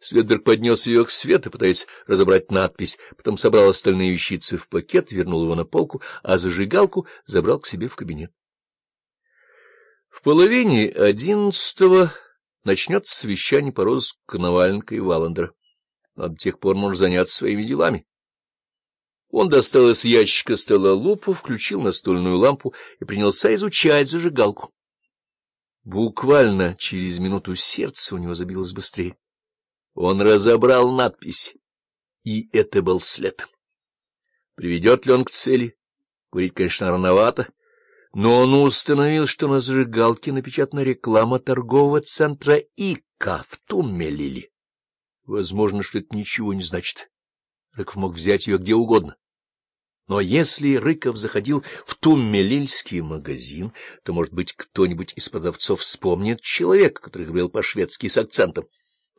Светберг поднес ее к свету, пытаясь разобрать надпись, потом собрал остальные вещицы в пакет, вернул его на полку, а зажигалку забрал к себе в кабинет. В половине одиннадцатого начнется совещание по розыску Коноваленко и Валандера. До тех пор может заняться своими делами. Он достал из ящика стола лупу, включил настольную лампу и принялся изучать зажигалку. Буквально через минуту сердце у него забилось быстрее. Он разобрал надпись, и это был след. Приведет ли он к цели? Говорить, конечно, рановато, но он установил, что на зажигалке напечатана реклама торгового центра ИКА в Туммелиле. Возможно, что это ничего не значит. Рыков мог взять ее где угодно. Но если Рыков заходил в Туммелильский магазин, то, может быть, кто-нибудь из продавцов вспомнит человека, который говорил по-шведски с акцентом,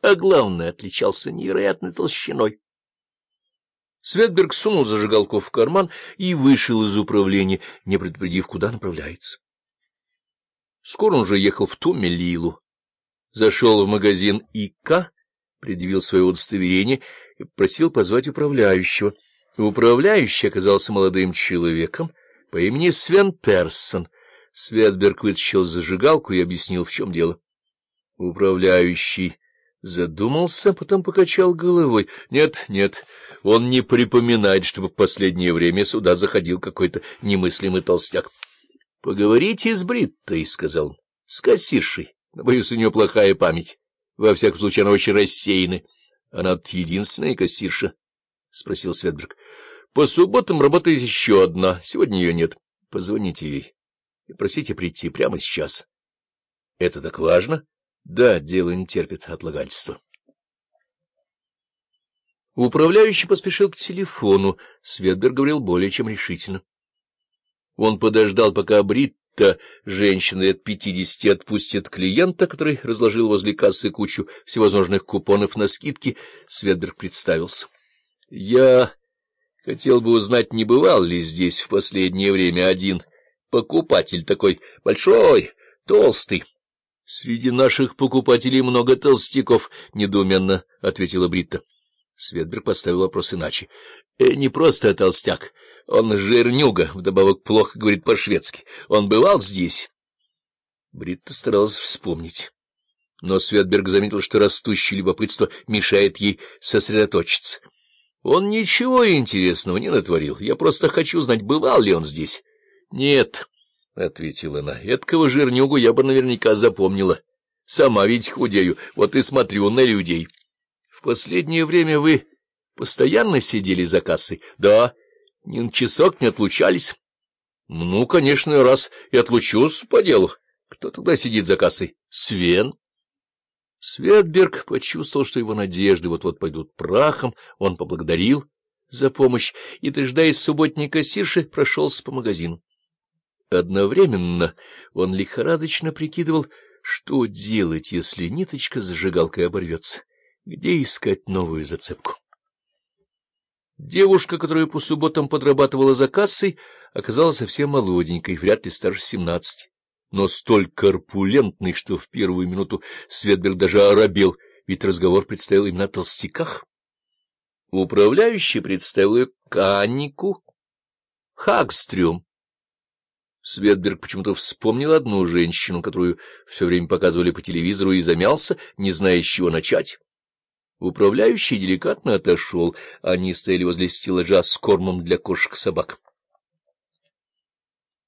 а главное, отличался невероятной толщиной. Светберг сунул зажигалку в карман и вышел из управления, не предупредив, куда направляется. Скоро он уже ехал в Туммелилу, зашел в магазин ИК, предъявил свое удостоверение и просил позвать управляющего — Управляющий оказался молодым человеком по имени Свен Персон. Светберг вытащил зажигалку и объяснил, в чем дело. Управляющий задумался, потом покачал головой. Нет, нет, он не припоминает, чтобы в последнее время сюда заходил какой-то немыслимый толстяк. — Поговорите с Бриттой, — сказал он, — с кассиршей. Боюсь, у нее плохая память. Во всяком случае, она очень рассеяна. Она единственная кассирша. — спросил Светберг. — По субботам работает еще одна. Сегодня ее нет. Позвоните ей и просите прийти прямо сейчас. — Это так важно? — Да, дело не терпит отлагательства. Управляющий поспешил к телефону. Светберг говорил более чем решительно. Он подождал, пока Бритта, женщина лет пятидесяти, отпустит клиента, который разложил возле кассы кучу всевозможных купонов на скидки. Светберг представился. Я хотел бы узнать, не бывал ли здесь в последнее время один покупатель такой большой, толстый. — Среди наших покупателей много толстяков, — недоуменно ответила Бритта. Светберг поставил вопрос иначе. «Э, — Не просто толстяк, он жирнюга, вдобавок плохо говорит по-шведски. Он бывал здесь? Бритта старалась вспомнить. Но Светберг заметил, что растущее любопытство мешает ей сосредоточиться. Он ничего интересного не натворил. Я просто хочу знать, бывал ли он здесь. — Нет, — ответила она, — эткого жирнюгу я бы наверняка запомнила. Сама ведь худею, вот и смотрю на людей. В последнее время вы постоянно сидели за кассой? — Да. Ни на часок не отлучались? — Ну, конечно, раз и отлучусь по делу. Кто тогда сидит за кассой? — Свен. Светберг почувствовал, что его надежды вот-вот пойдут прахом, он поблагодарил за помощь и, дожидаясь субботней кассирши, прошелся по магазину. Одновременно он лихорадочно прикидывал, что делать, если ниточка с зажигалкой оборвется, где искать новую зацепку. Девушка, которая по субботам подрабатывала за кассой, оказалась совсем молоденькой, вряд ли старше семнадцати но столь корпулентный, что в первую минуту Светберг даже оробел, ведь разговор представил именно о толстяках. Управляющий представил Каннику Хагстрюм. Светберг почему-то вспомнил одну женщину, которую все время показывали по телевизору, и замялся, не зная, с чего начать. Управляющий деликатно отошел, они стояли возле стеллажа с кормом для кошек и собак.